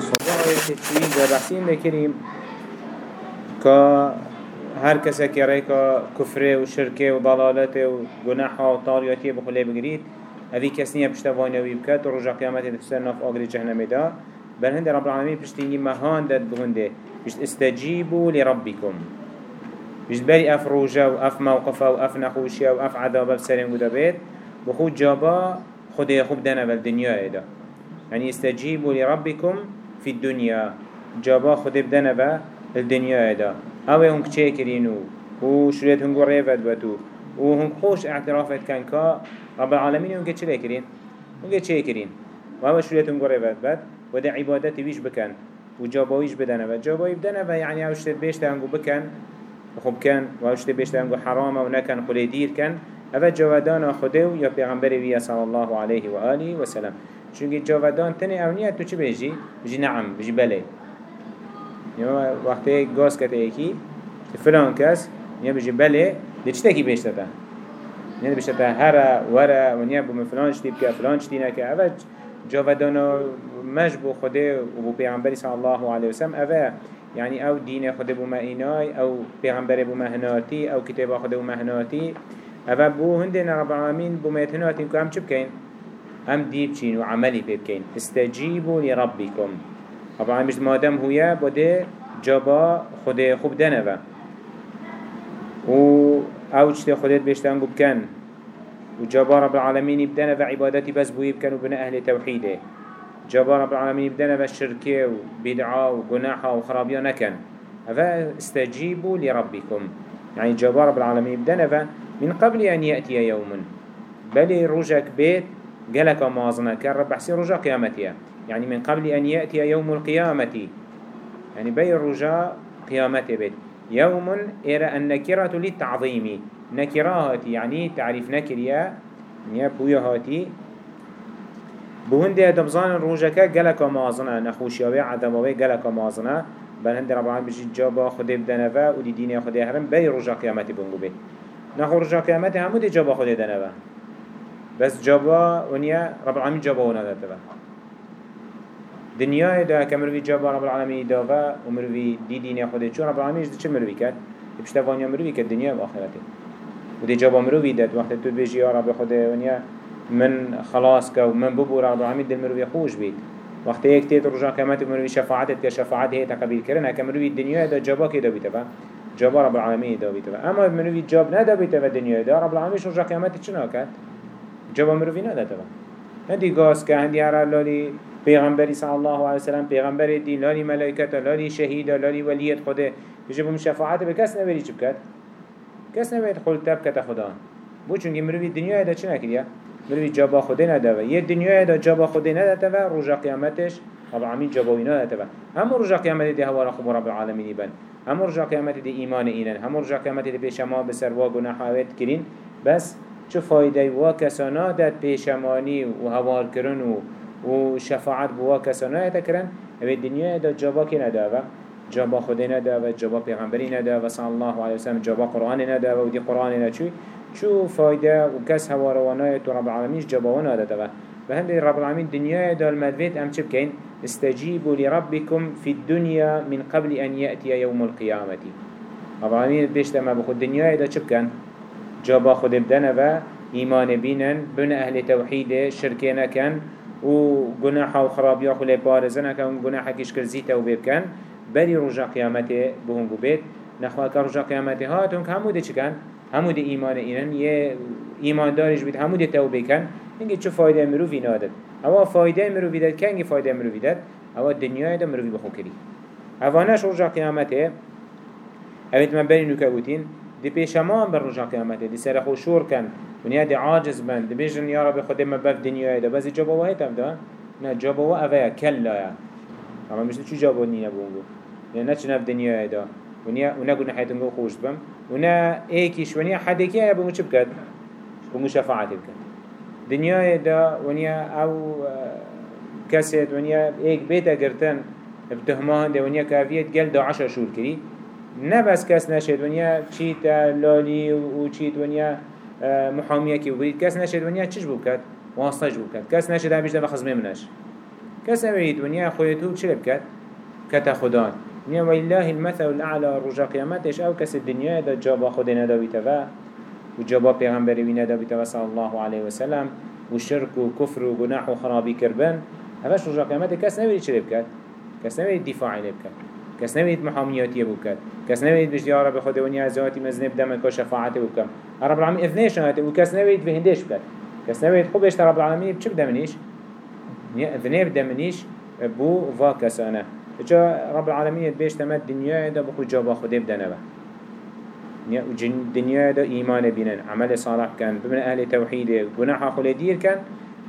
صداية تشوين ده بحثين لكريم كا هر کسی که ریکا کفره و شرکه و ضلالته و گناحه و طاریاتی بخوله بگرید اوی کسی نیه پشتوانی وی بکد و رجا قیامت دستر ناف آگر جهنم دا بل هند رب العالمین پشتینگی مهان داد بهنده بشت استجیبو لربکم بشت بری اف روجا و اف موقفه و اف نخوشیه و اف عذابه بسرین بودا بید بخود جابا خود خوب دانا بالدنيا دا يعني استجيبوا لربكم في الدنيا جابا خود بدانا بالدنيا دا آوه هنك چه کرینو و شريت هنگو ريفت بتو و هنگ خوش اعترافت كان كا رب العالمين هنگه چه کرین؟ هنگه چه کرین؟ و آوه شريت هنگو ريفت بت و ده عبادت ويش بكن و جاباويش بدانا و جاباوي بدانا و يعني اوش بيشت هنگو بكن خب كان و اوش بيشت هنگو حرام و نكن خلي دير كن آوه جوادان خده و یا پیغمبر وی صلی الله علیه و آله چونکه جوادان تنه اونیت تو چی بیجی؟ بیجی نعم بیجی بله یا وقتی گاز کته یکی فلان کس یا بیجی بله دی چی تکی بیشته تا؟ یعنی بیشته تا هر وره و نیا بوم فلان شتی بکه فلان شتی نکه اوه جوادان مش بو خده و بو پیغمبر صلی الله علیه و سلم اوه يعني أو دين خده بما إناي أو پیغمبر بما هناتي أو كتاب خده بما هناتي اوه بو هندین رب العالمین بو میتناتین که هم چه بکین؟ هم دیب چین و عملی پی بکین استجیبو لربکم رب العالمین بجد مادم هویا بوده جابا خود خوب دنوه و آو چه خودت بشتن گو بکن و جابا رب العالمین بدنوه عبادتی بس بوی بکن و أهل توحیده. جابا رب العالمین بدنوه شرکه و بدعا و گناحا و خرابیا نکن. اوه استجیبو لربکم. يعني جابا رب العالمين بدنوه من قبل أن يأتي يوم بل رجك بيت قالك مازنا رب حسي رجا قيامتها يعني من قبل أن يأتي يوم القيامة. يعني بي رجا قيامته بيت. يوم إرى النكرة للتعظيم. نكراهاتي يعني تعريف نكريا يا بويا هاتي بهندي دبزان رجك قالك مازنا نخوشيا عذابا قالك مازنا بل هند رب العالمين بجي جابا خده بدنفا ودي دينيا خده هرم بي رجا قيامتي بنگو بيت. نخو رجا قيامت همو دي جابا خود دنبا. بس جابا ونيا رب العالمين جابا ونا دتبا دنيا دا كمروي جابا رب العالمين داوا ومروي دي دين خود چون رب العالمين چه مروي كد بشتوانيا مروي كد دنيا و آخرته ودي جابا مروي داد. وقت تو بيجي يا رب خود ونيا من خلاص كو من ببو رب العالمين دل مروي خوش بيت وقت یک تیت رجا قیامت مروی شفاعتت که شفاعت هی تقبیل کرن که مروی دنیا دا جابا که دا بیتا جاب رب العالمين دا بيتوا اما منوي جاب ندا بيتوا دنيا دا رب العالمين شو رجع قيامت چنا كات جاب مروي ندا تبا هندي غاز که هندي هر لالی پیغمبری صلی الله علیه وسلم پیغمبر دی لالی ملائکت لالی شهید لالی ولیت خوده بجبم شفاعت به کس نبری چی بکد؟ کس نبری خل تب کت خدا. بو چونگی مروی دنیا دا چه نکریا مروی جابا خوده نداوه یه دنیا دا جابا خوده نداوه رجا قیامتش رب العالمین جابوی نداوه اما رجا قیامت دی هوا رخب رب العالمین بن. هم رجا قیامت دی ایمان اینن. هم رجا قیامت دی پیشما بسر و گناحاوت کرین. بس چه فایده و کسانا داد پیشمانی و هوار کرن و و شفاعت بوا کسانا کرن. اوه دنیا دا جابا که نداوه؟ جابا خود نداوه جابا پیغمبری نداوه صلی الله علیه وسلم جابا قرآن نداوه. و دی قرآن نداوه چو فایده و کس هواروانای تو رب العالمینش جابا هم رب العالمین دنیا دا المدوید ام چه بکن استجيبوا لربكم في الدنيا من قبل أن يأتي يوم القيامة رب العالمين بيشت ما بخود الدنيا إذا شبكن جابا خود بدنا و إيمان بينن بن أهل توحيد شركينا كان و جناح و خرابيا خلي بارزنا كان جناح كيش كرزيتا و بيبكن بلي رجع قيامته بهم بيت نخوا كرجع قيامته هاتون همو ده چكن همو ده إيمان إنن يه إيمان دارش بيت همو ده توبه كن اینگه چه فایده مروفی نادد. اما فایده مروفی داد کنگی فایده مروفی داد؟ اما دنیای دا مروفی بخو کری اوانش رجا قیامته اوید من بری نوکه بودین. دی پیش ما هم بر رجا قیامته دی سر خوشور کن ونیا دی عاجز بند دی بیشن یا رب خود ما بف دنیای دا بس جابا وحید هم دا نه جابا و اویا کلا یا اما مشتی چو جابا نینه بونگو نه چه نف دنیای دا ونیا اونا گونه حیتنگو خوش بم اونا ایکیش ونیا حدکی یا بمو چه بکد بمو شفاعت بکد دنیای دا ونیا أو کسی ونیا ایک بیت گرتن بتهمان ده ونیا کافیت گل دا عشر شور کری نه کس نشد ونیا چیت لالی و چیت ونیا محامیه کی برید کس نشد ونیا چش بکد واسطش بکد کس نشد همیش ده بخزمه منش كس نبيد ونيا خويتو چلب كت كتا خدان نيا والله المثل الأعلى رجا قيامتش أو كس الدنيا دا جابا خدنا دا بيتفا وجابا پیغمبر وينا دا بيتفا صلى الله عليه وسلم وشرك وكفر وجناح وخرابي كربان هفاش رجا قيامتش كس نبيد چلب كت كس نبيد دفاعي لب كت كس نبيد محامياتي بكت كس نبيد بجد يا رب خده ونيا زواتي مزنب دمك وشفاعتي بكم رب العالمين اثنيش نهاتي وكس نبيد بهندش بكت كس نبيد خوبش رب العالمين بچه بدمنيش ذنب دمنيش بو فا كسانه جا رب العالمين بيش تمت دنيا دا بخو جابا خده بدنبه دنيا دا إيمان بينن عمل صالح كان بمن أهل توحيد گناح خل دير كان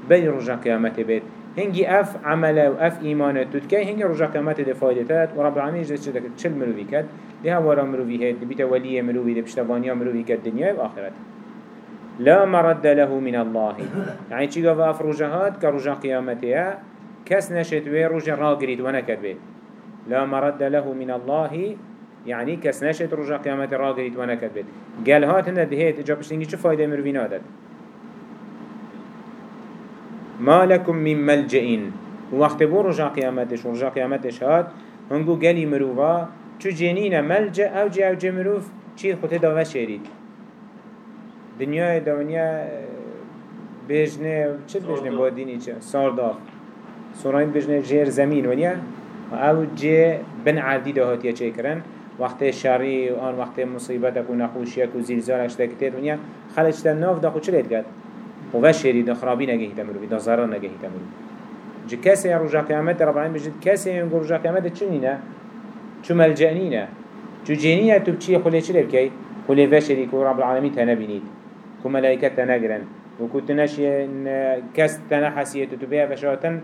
بل رجع قيامته بيت هنجي أف عمله وأف إيمانه تدكي هنجي رجع قيامته دي فايدتات ورب العالمين جد شدك تشل مروفي كد لها ورا مروفي هيد بيتا وليه مروفي دي بشتفانيا مروفي كد دنيا وآخرته لا مرد له من الله. يعني چی گفت؟ اف رجهات که رجا قیامته کس نشد وی رجا را گرید و نکد بید لا مرد له من الله. يعني كس نشد رجا قيامت را گرید و نکد بید گل هات دهید جا پشتنگی چه فایده مروین آدد ما لكم من ملجئين. وقت بو رجا قيامتش ورجا قيامتش هات هنگو گلی مروفا چو جنين ملجأ أو جي أو جي مروف چی خود داوه شیرید دنیای دنیا بجنه چه بجنه با دینی چه سارداف سوراین بجنه جیر زمین ونیا أو جه بن عادی دهاتیه چه کرن؟ وقت شری و آن وقت مصیبت اکو نخوشی اکو زلزال اشتا کتیر ونیا خلچ ناف دا خود چه لید گد و وشری دا خرابی نگهی تمروی دا ضرر نگهی تمروی جه کسی رجا قیامت رب العالمین بجد کسی ينقل رجا قیامت چه نینه؟ چو ملجأنینه چو جنینه؟ تو بچی خلی چه لید که؟ خلی وشری که رب العالمین تنبینید كو ملائكة تنقرن وكو تنشي كس تنحسية تتبيع فشاتن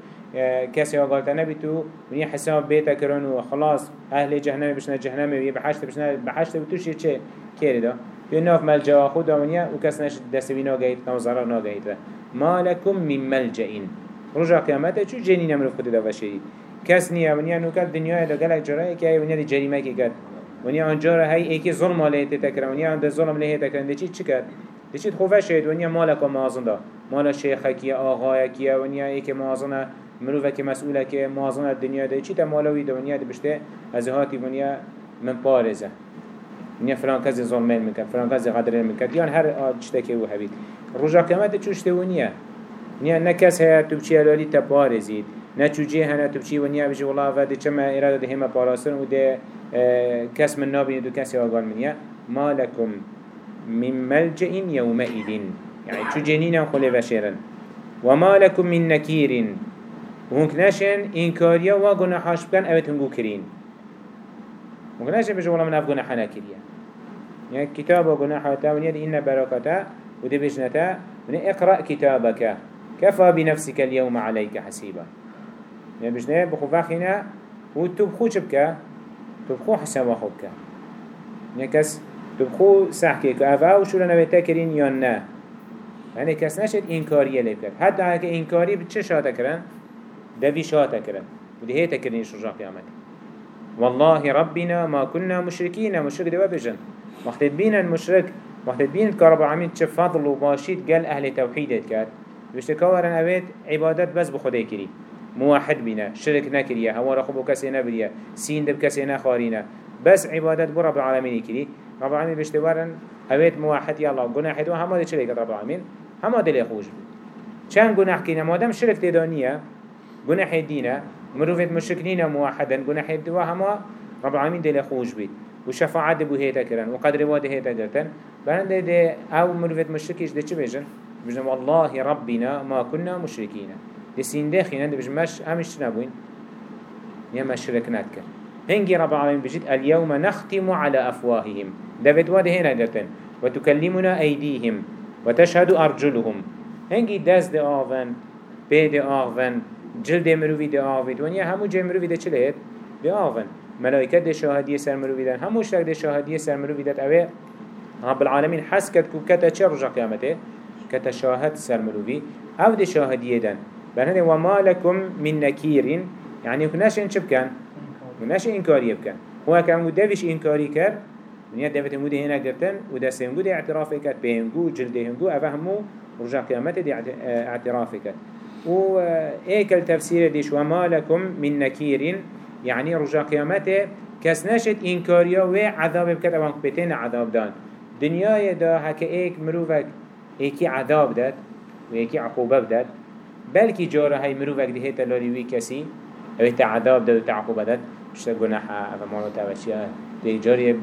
كس يقال تنبتو وني حساب بيتا كرن وخلاص أهل جهنم بشنا جهنم ويبحشت بشنا بحشت بتوشي چه؟ كيري ناف ملجا خود دامنیا او کس نش دستوی ناگهید نوزارا ناگهید. ما لکم من ملجئین. رجا قیامت چو جنین امرو خود دا کس نیا ونیا نوکت دنیای دا گلک جرایی که ونیا دی جریمه که کرد. ونیا آنجا را هی ظلم آلیه تیتا کرد اند ظلم لیه تیتا کرد چی چی کرد؟ دشید خوفه شد. ونیا مالک و مازن دا. مال شیخه کیه آغایه کیه ونیا ایکی مازنه مروفه که مسئوله که مازنه دنیا دا. چی تا مالوی دا؟ دی بشته. از هاتی ونیا من پارزه. ونیا فلان کسی ظلمین میکرد فلان کسی قدر میکرد یان هر آجته که أو هبید رجا قیامت چوشته ونیا ونیا نکس هیا تو بچی الالی تا پارزید نه چوجی هنه تو بچی ونیا بجی والله و ده چما اراده ده همه پاراستن و ده کس من نابینه دو کسی آگال منیا ما لکم من ملجأ يومئذ يعني شو جنين خلي بشيرا وما لكم من نكير وهنك ناشن إنكاريا وقنا حاش بكان أبت هنقو كرين هنك ناشن بجو والله من حنا كريا يعني كتاب وقنا حاتا ونيد إن بركتا ودي بجنتا من اقرأ كتابك كفى بنفسك اليوم عليك حسيبا يعني بجنا بخو فاخنا وتبخو شبكا تبخو حساب وخبكا يعني كس تبخو سحكي كأفا وشو لنا بتكرين يانا يعني كس نشد إنكارية لبكر حتى هكا إنكاري بتش شاتا كرن دفي شاتا كرن ودي هي تكرين شرجا قيامت والله ربنا ما كنا مشركين مشرك دوا بجن وقت بينا المشرك وقت بين كرب العالمين فضل وباشيت قال أهل توحيد كات بشتكاورن أبيت عبادات بس بخدي كري موحد بينا شرك نكريا هوا رخبو كسي نبريا سين دب كسي نخارينا بس عبادات برب العالمين كري رب العالمين بيشتوارن اويت موحد يا الله گناه دو هما دي چلي رب العالمين هما دي خوش بي چند گناه كينا مادم شرك تدانية گناه دينا مروفت مشركين موحدا گناه دو هما رب العالمين دي خوش بي وشفاعت بو هيتا كرن وقدر واد هيتا كرن بلن دي, دي أو مروفت مشركيش دي چه بيجن؟ بيجن والله ربنا ما كنا مشركين. دي سين داخلين دي بيجن مش همش نبوين. يا مشرك نتكر هنجي رب العالمين بجد اليوم نختم على أفواههم. دفت واده هنا قرتن وتكلمنا أيديهم. وتشهد أرجلهم. هنجي دست ده آفن بي ده آفن جلد مروفي ده آفن ونيا همو جي مروفي ده چلهت ده آفن ملائكة ده شاهدية سر مروفي ده همو شتك ده شاهدية سر مروفي ده أوه. رب العالمين حس كت كو كتا چه رجع قيامته كتا شاهد سر مروفي أو ده شاهدية دن. بل وما لكم من نكير يعني كناش انشب كان ونش إنكاري بكن هو كان مدفش إنكاري كر ونيا دفت مود هنا قرتن ودست هنگو دي اعتراف كت بهنگو جلده هنگو. أفهمو رجع قيامته دي اعتراف كت و ايكل تفسير ديش وما لكم من نكير. يعني رجا قيامته كس نشد إنكاريا و عذاب بكت اوان بتين عذاب دان. دنيا دا هكا ايك مروفك ايكي عذاب داد و ايكي عقوبة بداد بلكي جارة هاي مروفك دي هيتا لاري وي كسي أو عذاب داد و تعقوبة داد. بشتا گناحا أو مالو تاوشيا دي جاري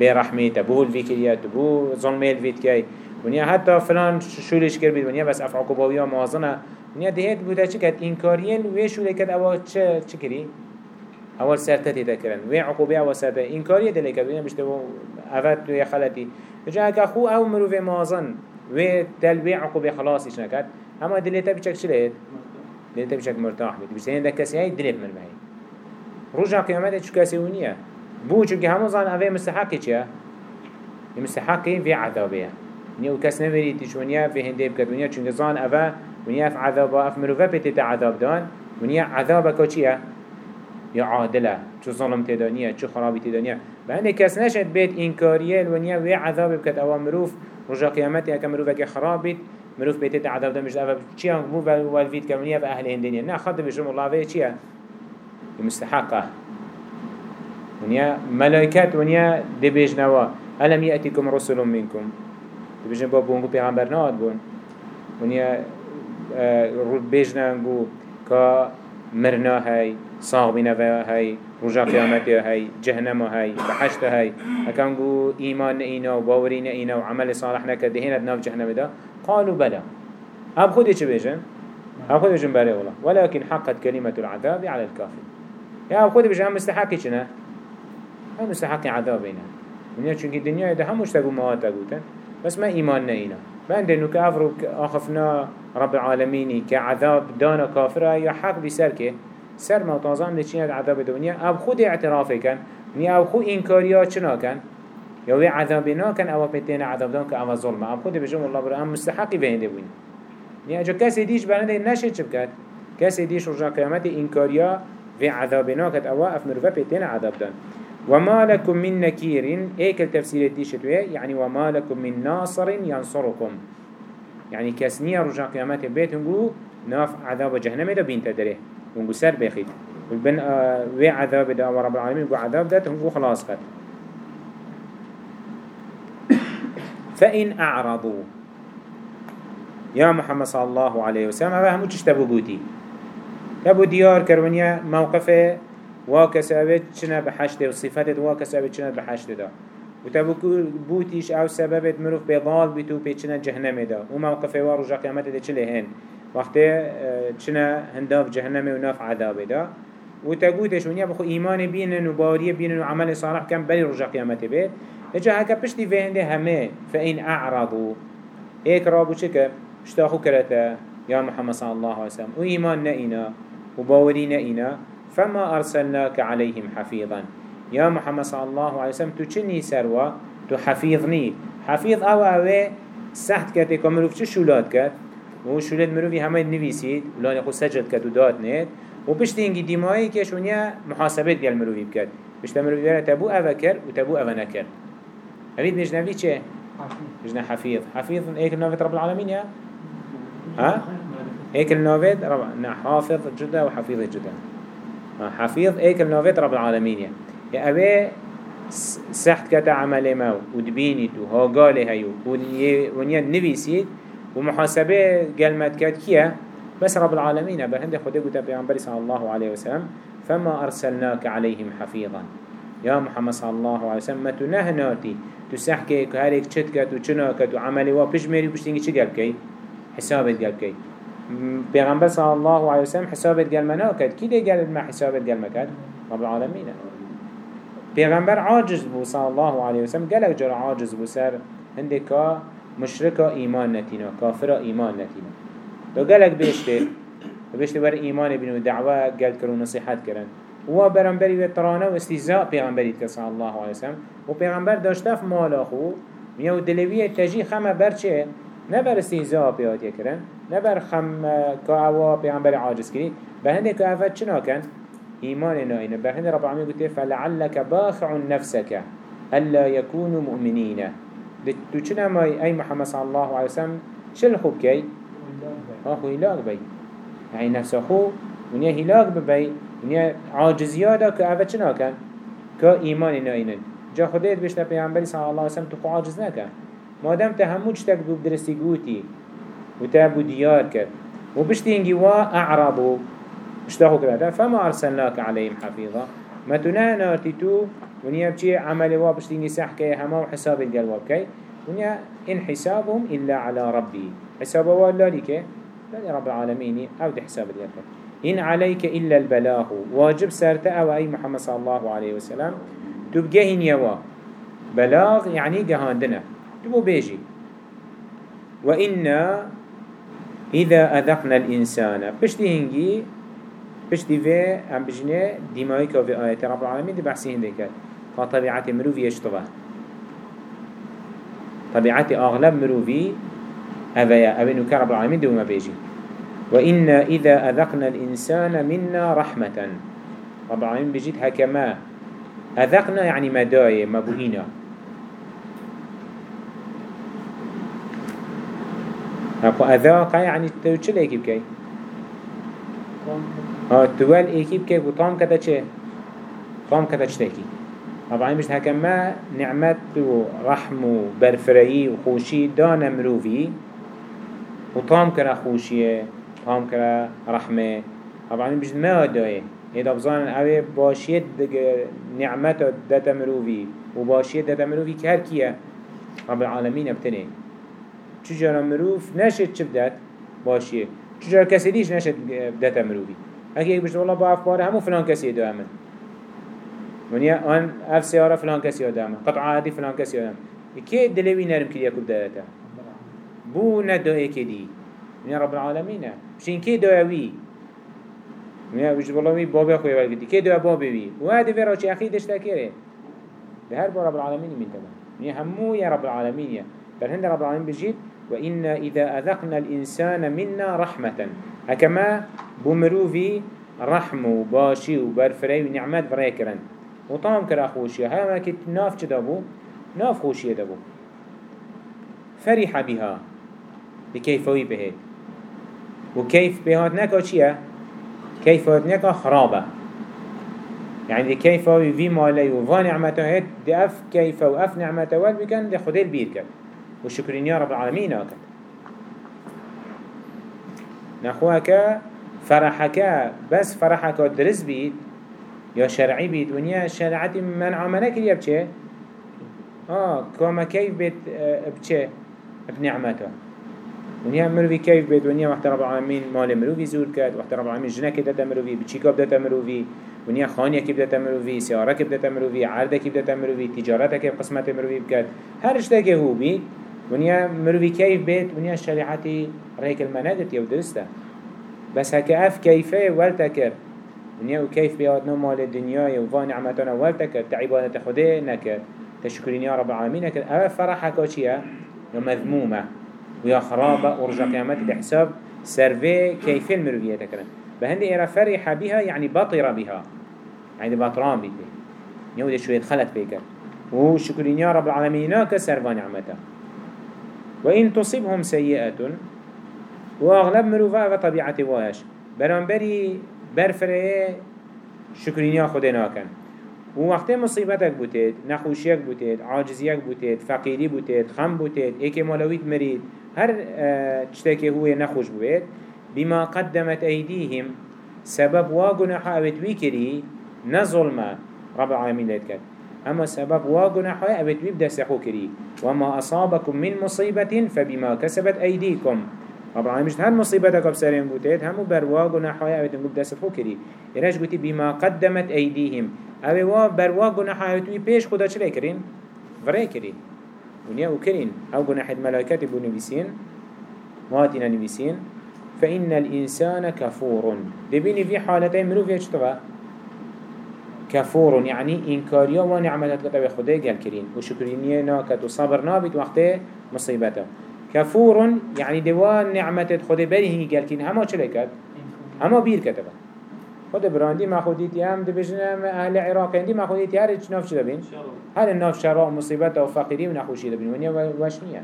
برحمه تبو الفيكريا تبو ظلمه الفيت كي ونیا حتی فلان شولش کرد ونیا بس اف عقوباوی ها موازنه. ونیا دهید بوده چه کد اینکارین وی شوله کد اول چه چه کری؟ اول سرته تیده کرن. وی عقوبه اول سرته اینکاریه دلی کد ونیا بشته اول توی خلطی. جا اگه خو أو مروف موازن وی دل وی عقوبه خلاصیش نکد اما دلیتا بچک چه لید؟ دلیتا بچک مرتاح بید. بشته هنده کسی های دلیت من بهی رجع قیامت چه کسی ونیا بو چونکه همون زن اوه مستحقی چیه؟ مستحقی وی عذابیه نيو كس نبري تشونيا في هندي بكت ونيا چونك زان ونيا في عذاب أف مروفا بتت عذاب دان ونيا عذابك چيا يا عادلة شو ظلم تدانيا شو خرابي تدانيا بعد كس نشد بيت إنكارية ونيا وي عذاب بكت أوا مروف رجا قيامتي أكا مروفا كي خرابت مروف بيتت عذاب دان مش أفا چيا مو والفيد كمنيا في أهل هندينيا نا خد بجرم الله في چيا مستحقه ونيا ملائكات ونيا دبيجنوا ألم يأتيكم رسل منكم بجن با بونگو پیغمبر ناد بون ونیا رود بجنگو که مرنا هاي صاغ بنا هاي رجا قيامتي هاي جهنم هاي بحشت هاي هكانگو إيمان إينا وباورين إينا وعمل صالح نكده هنا ناف جهنم ده قالوا بلا أب خودي چه بيجن أب خودي بيجن بلا والله ولكن حقت كلمة العذاب على الكافر يا أب خودي بيجن هم مستحقي چنا هم مستحقي عذابنا من يچونك الدنيا ده هم مشتاقو مواد تقوتن بس ما إيمان نينا بعد إنه كافر أخفنا رب العالمين كعذاب دانا كافرة يا حق بسركه سر ما تازم لچين عذاب الدنيا أو خود اعترافه كان. ني أو خود إنكاريات شنا كان. يوي عذابنا كان أو بتين عذاب دان كأو ظلم. أو خود بجم الله برا أم مستحقي بهند بوين. ني أجو كاسي ديش بلنده نشد شبكات كاسي ديش رجع قيامته إنكاريا في عذابنا كت أو أفمر بتين عذاب دان. وما لكم من نكير. ايك التفسير ديشتوية يعني وما لكم من ناصر ينصركم. يعني كسنية رجع قيامات البيت هنقو ناف عذاب جهنم دا بين تدريه هنقو سر بخيت والبن آه وي عذاب دا ورب العالمين هنقو عذاب دا هنقو خلاص قد فإن أعرضوا. يا محمد صلى الله عليه وسلم. هذا همو تشتبو بوتي؟ تبو ديار كرونيا موقفه واكسابت چنا بحشته وصفات واكسابت چنا بحشته دا. وتبو بوتيش آو سببت مروف بضال بيتو بيچنا جهنم دا. وموقف ورجا قيامت دا چله هن. وقت چنا هنداف جهنم وناف عذاب دا. وتقوتش ونيا بخو ايمان بينن وباريه بينن وعمل صالح كان بلي رجا قيامت بيت اجا هكا پشتي فهنده همه فإن أعرضوا ايك رابو چكا اشتاخو كرتا يا محمد صلى الله عليه وسلم. وإيمان نئنا وباوري نئنا فما أرسلناك عليهم حفيظا. يا محمد صلى الله عليه وسلم تو چني سروا؟ تو حفيظني حفيظ آو أو سحت كتك ومروف چه شولاد كت و شولاد مروفي همه نويسيد ولاني خو سجد كت و داد نيد و پشت اینگی دیمایی که شونیا محاسبت گل مروفی بکرد. پشت مروفی بیاره تبو آوه کر و تبو آوه نکر هبید مجنوی چه؟ مجنه حفيظ حفيظ ايك النوفت رب العالمين يا ها؟ ايك النوفت رب... حافظ جدا وحفيظ جدا. حفيظ ايك النوفيت رب العالمين يا يا أبي سحت كتا عمل ما ودبيني تو هاقالي هيو ونيا نفيسيد ومحاسبة قلمت كات كيا. بس رب العالمين بل هندي خده قلت بيعنبري صلى الله عليه وسلم. فما أرسلناك عليهم حفيظا. يا محمد صلى الله عليه وسلم ما تنهناتي تسحكي كهاريك چتكت وچناكت وعملي وبشميري وبشتنجي چه قلبكي حسابت قلبكي پیغمبر صلی الله علیه وسلم حسابت گل منا کرد. کی ده گل ما حسابت گل مکرد رب العالمین. پیغمبر عاجز بو صلی الله علیه وسلم گل جر عاجز بو سر. هنده که مشرکا ایمان نتینا کافرا ایمان نتینا دو گلک بیشتر بیشتر بر ایمان بینو دعوه گل کرو نصیحت کرن و برانبری و ترانه و استیزاء پیغمبری که صلی الله علیه وسلم و پیغمبر داشته مالا خو میو دلوی تجی خمه برچه. نبر استیزاء پیاتی کرن نبر خم كعوا پیغمبر عاجز كري بهنده كعفت چنا كان إيمان نائنا بهنده رب العالمين قلت فلعلك باخع نفسك ألا يكونوا مؤمنين تو چنا ما أي محمد صلى الله عليه وسلم شل خوب كي آخو إلاك بي يعني نفس خو ونیا هلاك ببي ونیا عاجزیادا که اوه چنا کن که ایمان ناینن جا خودت بشتا پیغمبری صلی الله علیه وسلم تو خو عاجز نکن. مادم تا همو چتک بو بدرستی گوتی و تا بو دیار کرد و بشتی انگی وا اعرابو اشتاقو کرده فما أرسلناك عليهم حفيظا. ما تنانا تتو ونیا بچی عمل وا بشتی انگی سحکه همه و حساب القلواب کی ونیا إن حسابهم إلا على ربي. حساب وا لالی که لالی رب العالمين. أو ده حساب القلواب إن عليك إلا البلاغ. واجب سرت أو أي محمد صلى الله عليه وسلم. تبقى يوا بلاغ يعني جهاندنا تبو بيجي. وإنا إذا أذقنا الإنسان. بشتي هنجي بشتي في أم بجنة دمائك في آيات رب العالمين دي بحسي هندك فطبيعة مروفي يشتغى طبيعة أغلب مروفي أبيا أبي نكر رب العالمين دوما بيجي وإنا إذا أذقنا الإنسان منا رحمة رب العالمين بيجيت هكما أذقنا يعني مداية مبوهينا أكو أذاق يعني توجل إيكي بكي ها توال إيكي بكي وطام كتا چه؟ طام كتا چتاكي طبعا مش هكما نعمت ورحم وبرفري وخوشي دانا مروفي وطام كرا خوشيه طام كرا رحمه. طبعا مش ما دايه إذا بزان أوي باشيت نعمت داتا مروفي وباشيت داتا مروفي كهر كيه رب العالمين ابتنين چجارا مروف نشد چه بدات؟ باشیه. چجارا کسی دیش نشد بدات مروفی اگه یک بشت والله با افکار همو فلان کسی دو امن ونیا آن اف سیاره فلان کسی دو امن قطع عادی فلان کسی دو امن که دلوی نرم کلی یکو بداتا بو ندو ایکی دی. ونیا رب العالمین بشین که دویوی ونیا بشت والله وی بابی خوی ولگدی که دو بابی وی؟ و هده فرا چی اخی دشتا کره ده هر بار رب العالمین من تمام ونیا همو یا رب العالمین بل هند رب العالمين بجيت وإنا إذا أذقنا الإنسان منا رحمة. هكما بمروفي رحم وباشي وبرفري ونعمات بريكرن وطام كرا خوشي. هما كت ناف دابو؟ ناف خوشي دابو. فرح بها. بكيفوي بهت وكيف بهات نكا چيه كيف بهات نكا خرابة. يعني كيف في مالي وفا نعمته هت دي أف كيف وأف نعمته وال بكن دي خدير وشكرين يا رب العالمين آكد نخواك فرحك بس فرحك درس بيت يا شرعي بيت ونيا شرعتي من عملك اللي بچه. آه كما كيف بيت بچه؟ بنعمته. ونيا مروفي كيف بيت ونيا وقت رب العالمين مال مروفي زور كد وقت رب العالمين جنك داتا مروفي بچيكا بداتا مروفي ونيا خانية كيف داتا مروفي سيارة كيف داتا مروفي عردة كيف داتا مروفي تجارة كيف قسمة مروفي بكد هر اشتاكي هو بيت ونیا مروی کیف بید ونیا شریعتی ریک المنادت یو درسته. بس هکه اف کیفه ولتا کر. ونیا و کیف بیاد نو مال دنیا و وان نعمتنا ولتا کر تعبادت خوده نکر. تشکرین یا رب العالمین نکر. اف فرح هکا چیه؟ یا مذمومه. و یا خرابه و رجا قیامت بحساب سرفي كيف المروية تكرن بهند إيرا فرح بها يعني بطر بها يعني بطران بيت يوم شوية خلت بيك وشكرين يا رب العالمين كسر نعمته. وإن تصبهم سيئة. وأغلب مروفا وطبيعة واش. برانبري برفره شكرينيا خدنا كان. ووقت مصيبتك بوتيت نخوشيك بوتيت عاجزيك بوتيت فقيري بوتيت خم بوتيت إيكي مولويت مريد هر تشتكي هو نخوش بوتيت بما قدمت أيديهم سبب واقنا حاوت ويكري نظلم رب العالمين ليتكت أما سبب واقنا حوي أبت بيب دستخو كري وما اصابكم من مصيبة فبما كسبت ايديكم. رب مش هل مصيبتك بسرين بوتيت همو بر واقنا حوي ابت بيب دستخو كري إراج قلتي بما قدمت ايديهم. اوه وا بر واقنا حوي بيب بيش خدا چلي كرين فري كرين ونيا وكرين أو حد ملائكات بو نبيسين واتنا نبيسين فإن الإنسان كفور دبيني في حالتين منو في اشتغى كفور يعني إنكاريا ونعمتك كتاب خده قال كرين وشكرينيه ناكت وصبر نابت وقته مصيبته كفور يعني دوان نعمتك خده بريه قال كرين هما چلي كت هما بير كتبه خود براندي ما خوديتي هم دبجنا أهل عراق دي ما خوديتي هر إيش نافش دبين هل الناف شراء مصيبته وفقيري ونخوشي دبين ونيا وشنية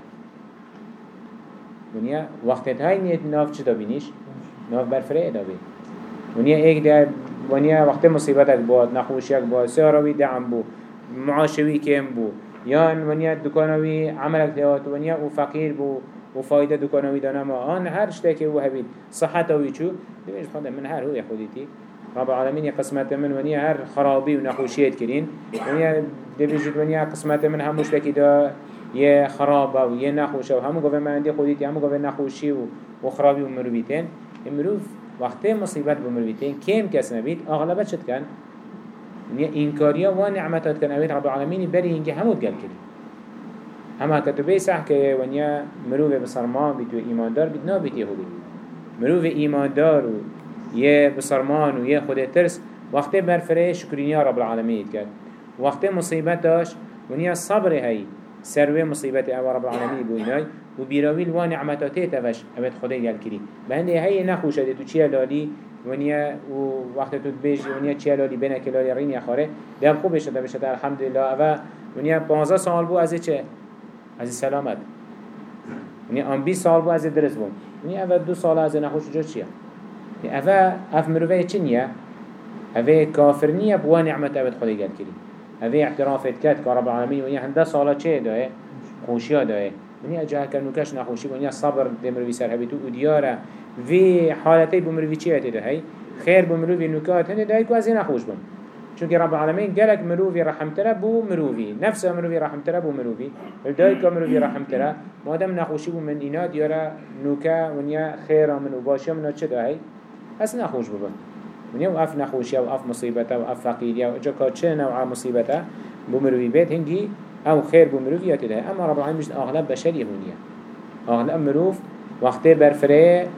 ونيا وقت هاي نيت ناف چه دبينيش ناف برفره دا بید ونیا ایک ده ونیا وقت مصیبتک بود نخوشیک بود سیاروی دعم بود معاشوی کم بود یان ونیا دکانوی عملک دیات ونیا أو فقیر بود و فایده دکانوی دانا ما. آن هر شته که أو هبید. صحت آوی چو؟ دیوش خدا من هر هو خودیتی رب العالمین قسمت من ونیا هر خرابی و نخوشیت کرین. ونیا دیوش ونیا قسمت من هموش تکی دا یه خرابه و یه نخوشه و همو گوه من دی خودیتی همو گوه نخوشی و, خرابی و مرویتین. امروف وقتی مصیبت بمرویتین کم کس نبید اغلبت شد کن اینکاریا و نعمتات کن اوید رب العالمین بری اینگه همود گل کردی. اما كتبه صح که ونیا مروف بسرمان بید و ایماندار بید نا بید یهودی مروف ایماندار و یه بسرمان و یه خود ترس. وقتی برفره شکرینیا رب العالمین کرد. وقتی مصیبت داشت ونیا صبر هی. سروه مصیبت أو رب العالمین بوینای و بیراویل و نعمتاته تفش اوید خدا گل کری بهنده هی نخوشه تو چیه لالی؟ ونیا و وقت تو بیش ونیا چیه لالی؟ بینه که لالی رین یخاره دم خوب بشه بشه الحمدلله او ونیا 15 سال بو از چه از سلامت یعنی آن 20 سال بو از درس بون یعنی اول دو سال از نخوش جا چیه اول اف مروفه چی نیه اوه کافر نیه بوا نعمت اوید خدا گل کری اوه اعترافت کد که رب العالمین ونیا هنده سالا چه داره خوشی داره ونیا اجاه کنوکش نخوشی ونیا صبر ده مروفی سر هبیتو و دیاره وی حالتی بمروفی چیه ده هی خیر بمروفی نکات هنده ده که از نخوش بون چونك رب العالمين قالك مروفي رحمتره بو مروفي نفس مروفي رحمتره بو مروفي الدايكا مروفي رحمتره ما دام نخوشي بو من إناد يرى نوكا ونيا خيرا من وباشا من چه داهي أس نخوش بو ونيا وأف نخوشي وأف مصيبته وأف فقيريا وجا چه نوع مصيبته بو مروفي بيت هنجي أو خير بو مروفي يتده أما رب العالمين مش أغلب بشري هونيا أغلب مروف وقتی برفره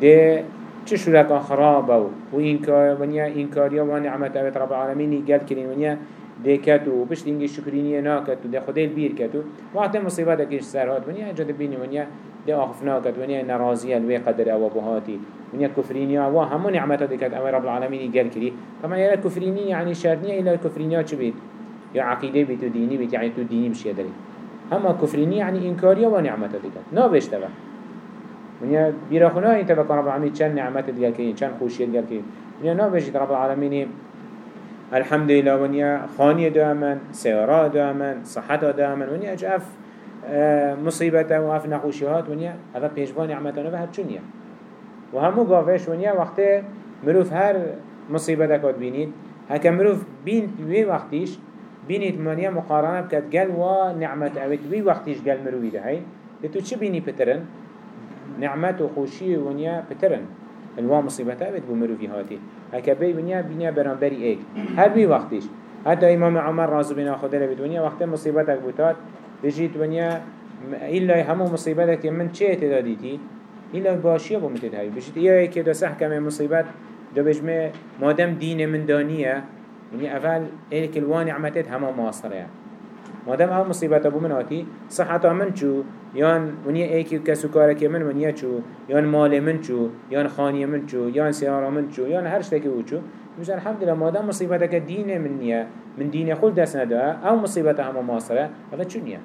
ده چه شرکا خرابه و اینکار ونیا اینکاریا و نعمت رب العالمینی گل کرین ونیا دیکت و پشت اینگه شکرینی ناکت و ده خدای بیر کت و وقت مصیبت اکیش سر هات ونیا جد بینی ونیا ده آخف ناکت ونیا نرازی الوی قدر أو بهاتی ونیا کفرینی و همه نعمت دیکت أو رب العالمینی گل کری طبعا یلا کفرینی یعنی شرنیه بید عقیده بید و دینی بید یعنی تو دینی بشیه داری اما کفرینی یعنی انکاریا و نعمت دیکت نابشته ونیا بیرا خنا این تبا رب العالمین چند نعمت دیگر کردین چند خوشیت دیگر کردین ونیا نابجید رب العالمین الحمد لله ونیا خانی دامن سیارا دامن صحت دامن ونیا اف آه، مصیبت و اف نخوشیات ونیا هذا پیشوان نعمتانه و هر چونیه و همو گاوش ونیا وقت مروف هر مصیبت اکاد بینید. هکا مروف بین وی وقتیش بینید منیا مقارنه بکد گل و نعمت اوید وی وقتیش گل مروفی ده هی تو چی بینی پترن؟ نعمت و خوشی ونیا پترن. الوا مصیبتا بید بو في هاتی. هکا بی ونیا بینیا برانبری ایک هر بی وقتیش حتی امام عمر رازو بنا خدا لبید ونیا وقت مصیبتک بوتاد بجید ونیا إلا همو مصيبتك من چه تداديتي إلا باشيه بمتد هاي بجد إياه ايكي دو سحكة من مصيبت دو بجمع مادم دين من دانية يعني أفعل إلك الواني عمتت هما مواصرة يعني مادام أو مصیبت ابو من آتی صحت من چو یان ونیا ایکی کسو کارک من ونیا چو یان مال من چو یان خانی من چو یان سیارا من چو یان هر شتکی أو چو. مش الحمدلله مادام مصیبت دین من نیا من دین خود دست نده أو مصیبت همه ماصره هذا چو نیا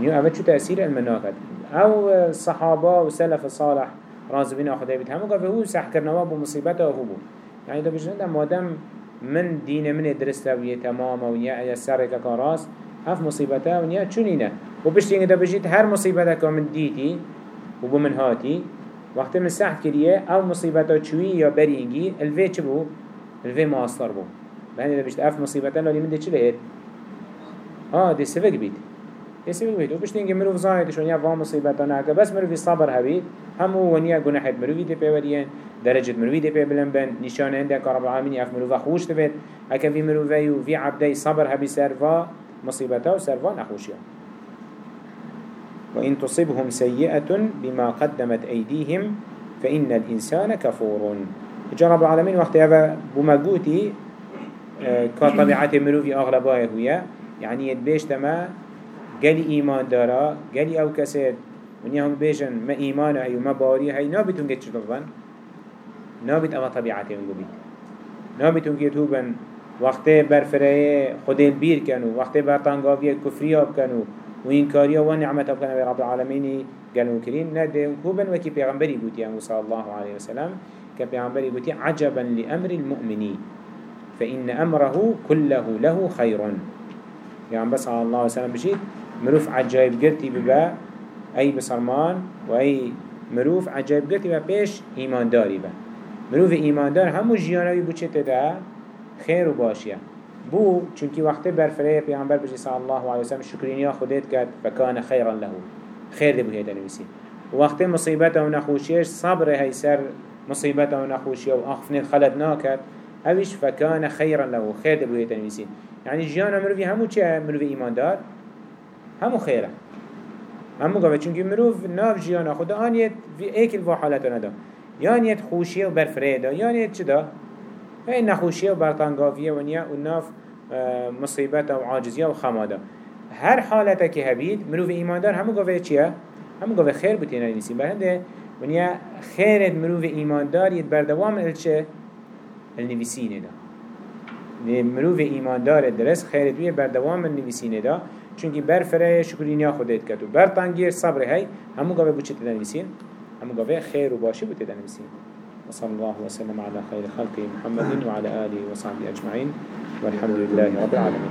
نیو اوه چو تأثیر المناقد أو صحابه و سلف صالح رازبین آخده بید همو قفه هو سح کرنوا بو مصیبت هو يعني ده بجنده مادام من دين من درسته ويه تمام ونيا ايا سرك كاراس هف مصيبته ونيا چونينه وبشتين ده بجيت هر مصيبته من ديتي وبمن هاتي وقت من سحت كريه أو مصيبته چوي يا برينجي الفي چبو الفي ماستر بو. بهنده ده بجيت هف مصيبته ده چه لهد آه ده سفك بيت يسوي ويد وبشتين مروف زايد شو نيا فام مصيبتنا بس مروف صبر هبي همو ونيا جناح مروف دي بيوريان درجة مروفي دي بلن بن نشان عندك رب العالمين يف مروفا خوش تبت هكا في مروفي وفي عبدي صبر هبي سرفا مصيبتا وسرفا نخوشيا وإن تصبهم سيئة بما قدمت أيديهم فإن الإنسان كفور. جا رب العالمين وقت هذا بمجوتي آه، كطبيعة مروفي أغلبها هي يعني يدبيش تما قالي إيمان دارا قالي أو كسر ونيهم بيجن ما إيمانه هي وما باري هي نابتون قد شطفن نابد اما طبيعته ونگو بید نابد اونگه تو بن وقتی برفره خود البیر کنو وقتی برطنگاوی کفری آب کنو و این کاریا و نعمت آب کنو رب العالمینی قالوا كرين نده هوبن وكي پیغمبري قوتي صلى الله عليه وسلم كبيغمبري قوتي عجبا لأمر المؤمنين فإن أمره كله له خير يعني بس صلى الله وسلم بشيت مروف عجائب قرتي ببا أي بسرمان وأي مروف عجائب قرتي ببا بيش إيمان داري با مروف إيمان دار همو جيانوي بوچه تدا خير و باشيه بو چونكي وقت برفره پیغمبر بجي صلى الله عليه وسلم شكرينيا خودت كد فكان خيرا له خير دبو هيدا نويسي وقت مصيبته و نخوشيش صبر هاي سر مصيبته و نخوشيه و أخفنت خلد ناكد اوش فكان خيرا له خير دبو هيدا نويسي يعني جيانا مروفي همو چه؟ مروفي إيمان دار همو خيره همو قوة چونكي مروف ناف خدا آنيت في ايك الوا حالته ندا يانيت خوشيه و برفره دا يانيت چه دا؟ این نخوشیه و برطانگاویه و نیا و ناف مصیبت و عاجزیه و خماده هر حالت که هبید مروف ایماندار همو گوه چیه؟ همو گوه خیر بتینه نیسیم برهنده و نیا خیرت مروف ایماندار ید بردوام الچه؟ النویسینه دا. مروف ایماندار درست خیرت بیه بردوام النویسینه دا. چونکی برفره شکرینیا خودت کتو. و برطانگیر صبر هی همو گوه بچه تدنویسین همو گوه خیر و باشی بتدنویسین وصلى الله وسلم على خير خلقه محمد وعلى آله وصحبه أجمعين. والحمد لله رب العالمين.